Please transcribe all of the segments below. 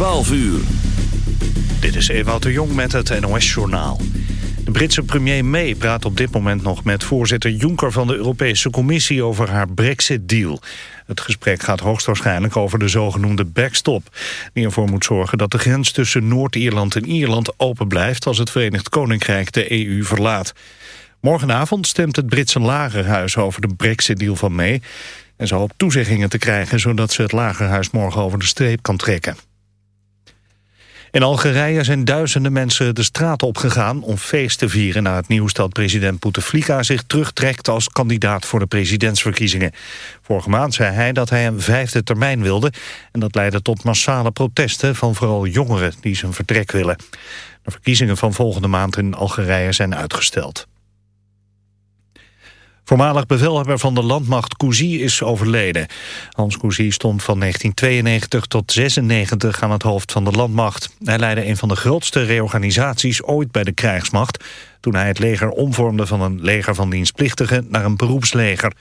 12 uur. Dit is Ewout de Jong met het NOS-journaal. De Britse premier May praat op dit moment nog met voorzitter Juncker van de Europese Commissie over haar Brexit-deal. Het gesprek gaat hoogstwaarschijnlijk over de zogenoemde backstop. Die ervoor moet zorgen dat de grens tussen Noord-Ierland en Ierland open blijft als het Verenigd Koninkrijk de EU verlaat. Morgenavond stemt het Britse lagerhuis over de Brexit-deal van May... en ze hoopt toezeggingen te krijgen zodat ze het lagerhuis morgen over de streep kan trekken. In Algerije zijn duizenden mensen de straat opgegaan om feest te vieren na het nieuws dat president Bouteflika zich terugtrekt als kandidaat voor de presidentsverkiezingen. Vorige maand zei hij dat hij een vijfde termijn wilde en dat leidde tot massale protesten van vooral jongeren die zijn vertrek willen. De verkiezingen van volgende maand in Algerije zijn uitgesteld. Voormalig bevelhebber van de landmacht Cousy is overleden. Hans Cousy stond van 1992 tot 96 aan het hoofd van de landmacht. Hij leidde een van de grootste reorganisaties ooit bij de krijgsmacht... toen hij het leger omvormde van een leger van dienstplichtigen naar een beroepsleger.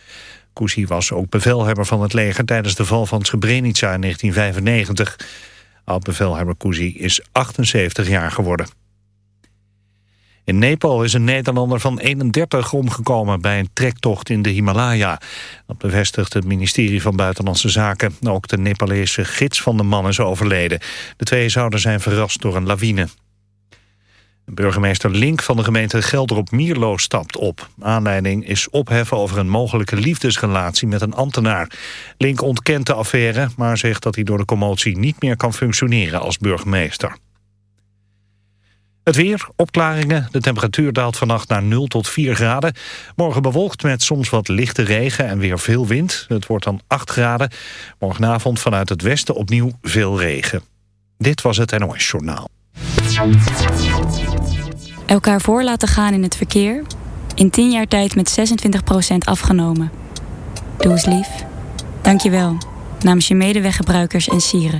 Cousy was ook bevelhebber van het leger tijdens de val van Srebrenica in 1995. Oud-bevelhebber Cousy is 78 jaar geworden. In Nepal is een Nederlander van 31 omgekomen bij een trektocht in de Himalaya. Dat bevestigt het ministerie van Buitenlandse Zaken. Ook de Nepalese gids van de man is overleden. De twee zouden zijn verrast door een lawine. Burgemeester Link van de gemeente Gelderop-Mierlo stapt op. Aanleiding is opheffen over een mogelijke liefdesrelatie met een ambtenaar. Link ontkent de affaire, maar zegt dat hij door de commotie niet meer kan functioneren als burgemeester. Het weer, opklaringen. De temperatuur daalt vannacht naar 0 tot 4 graden. Morgen bewolkt met soms wat lichte regen en weer veel wind. Het wordt dan 8 graden. Morgenavond vanuit het westen opnieuw veel regen. Dit was het NOS Journaal. Elkaar voor laten gaan in het verkeer. In 10 jaar tijd met 26% afgenomen. Doe eens lief. Dank je wel. Namens je medeweggebruikers en sieren.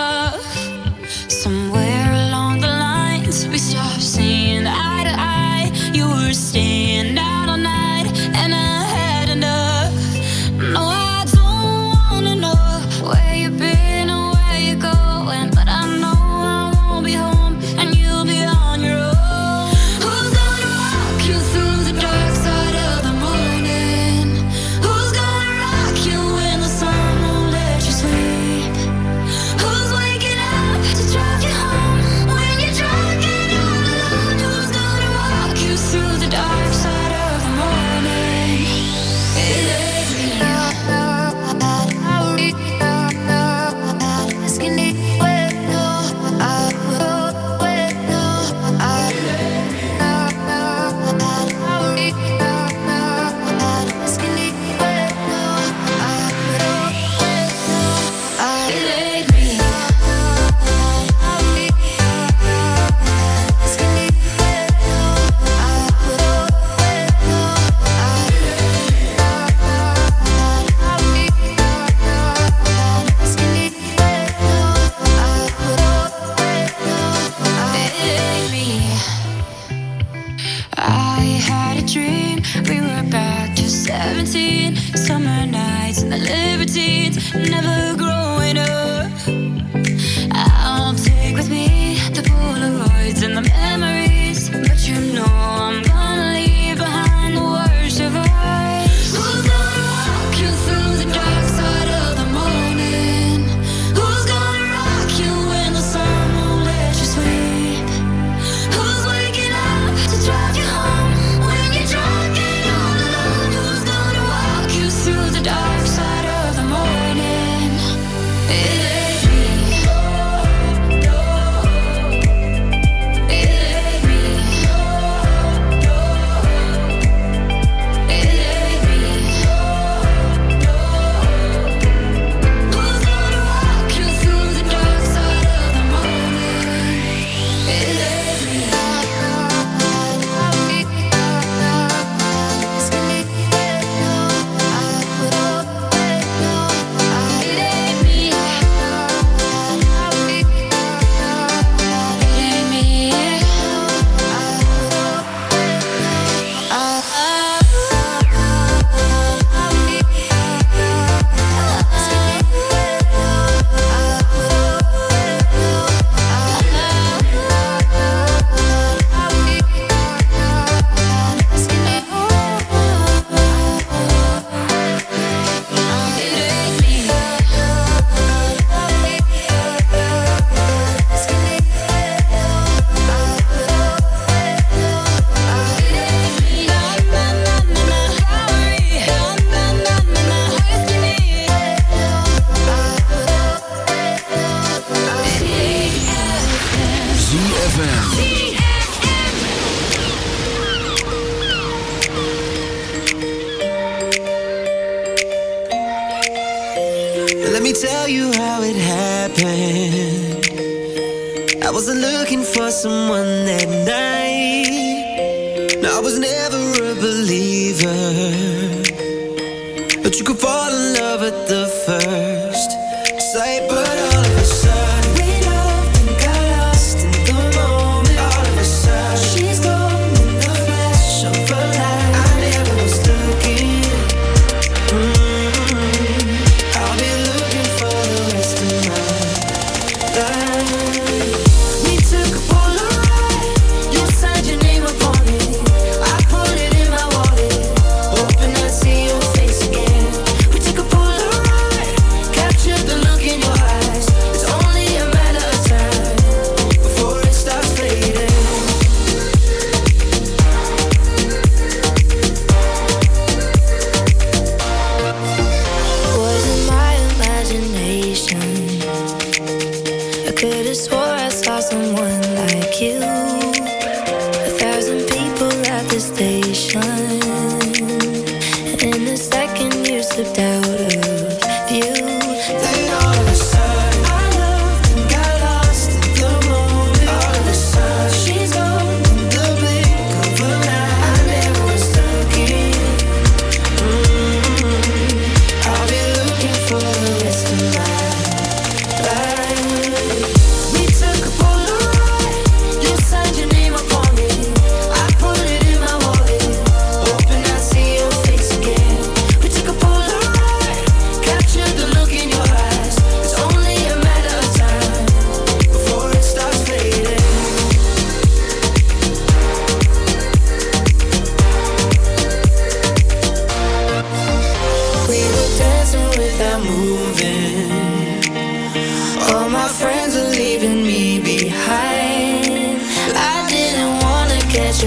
say, but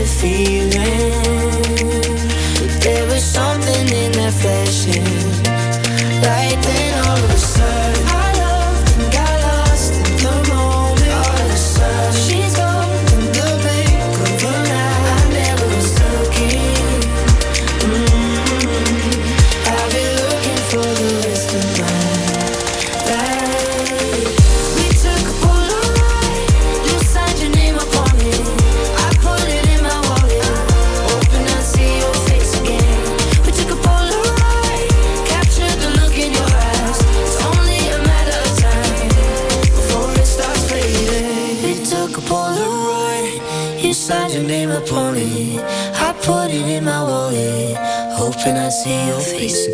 feeling. See your face again.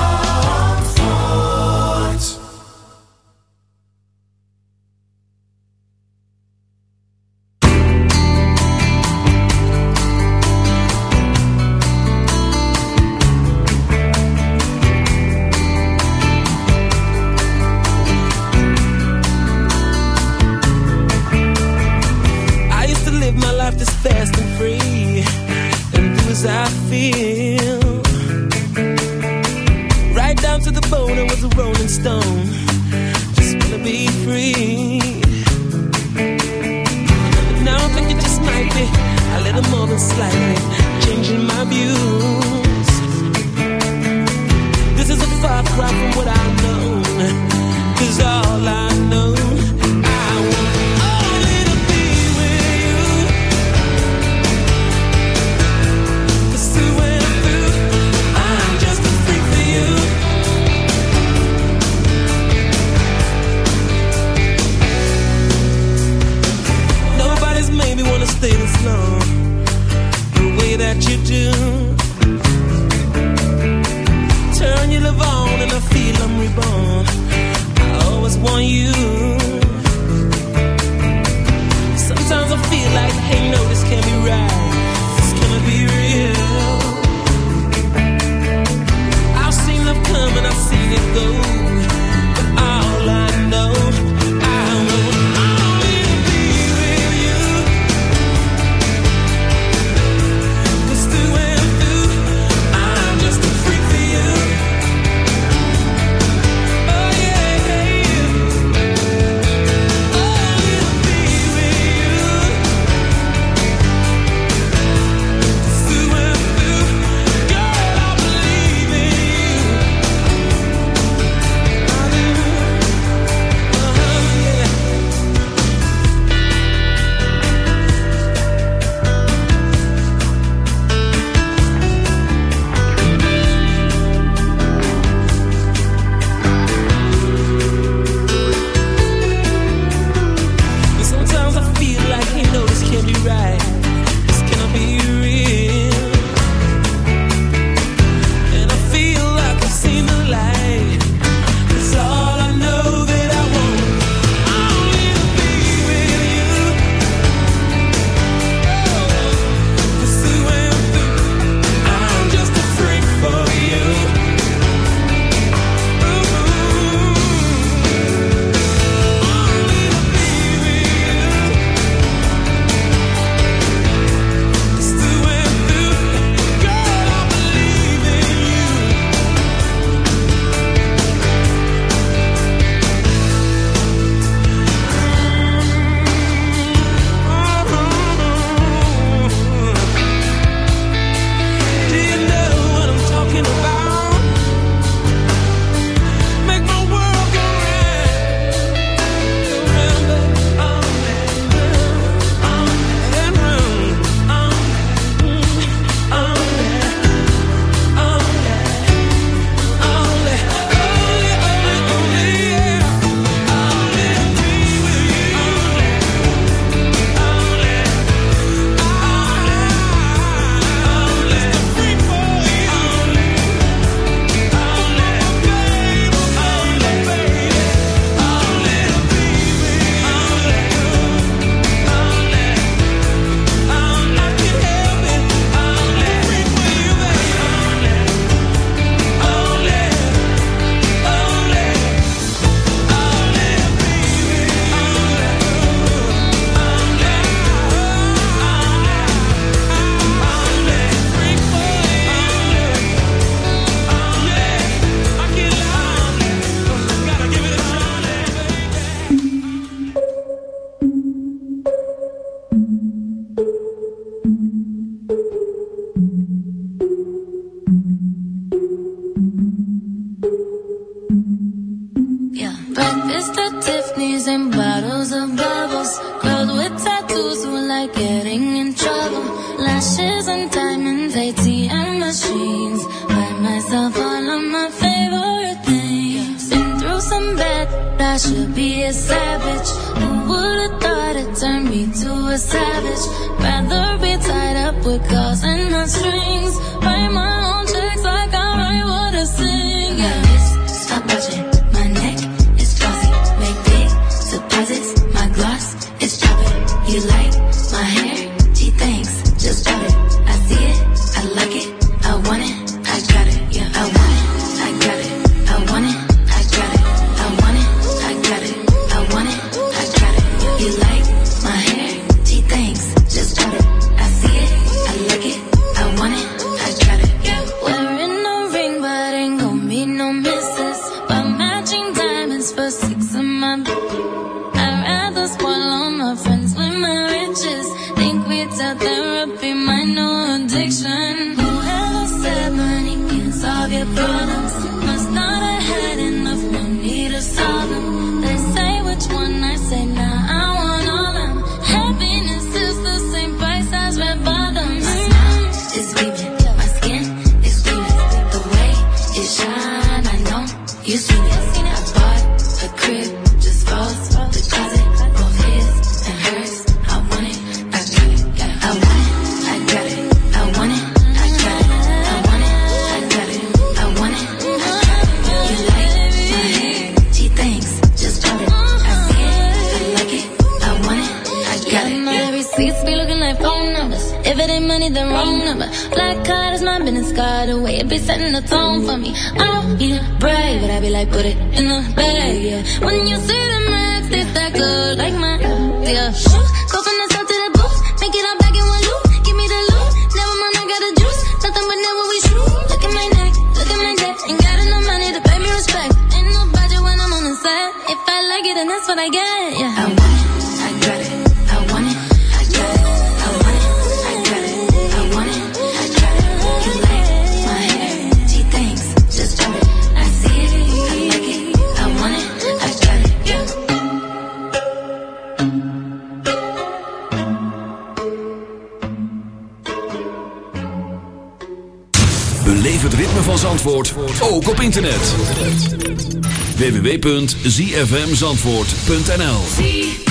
www.zfmzandvoort.nl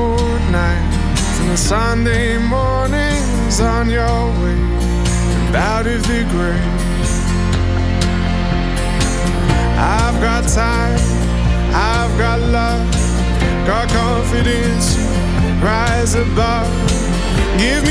nights and the Sunday mornings on your way and out of the grave. I've got time, I've got love, got confidence, rise above. Give me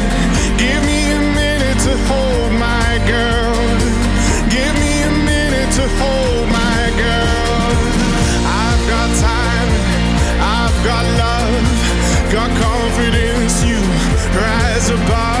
about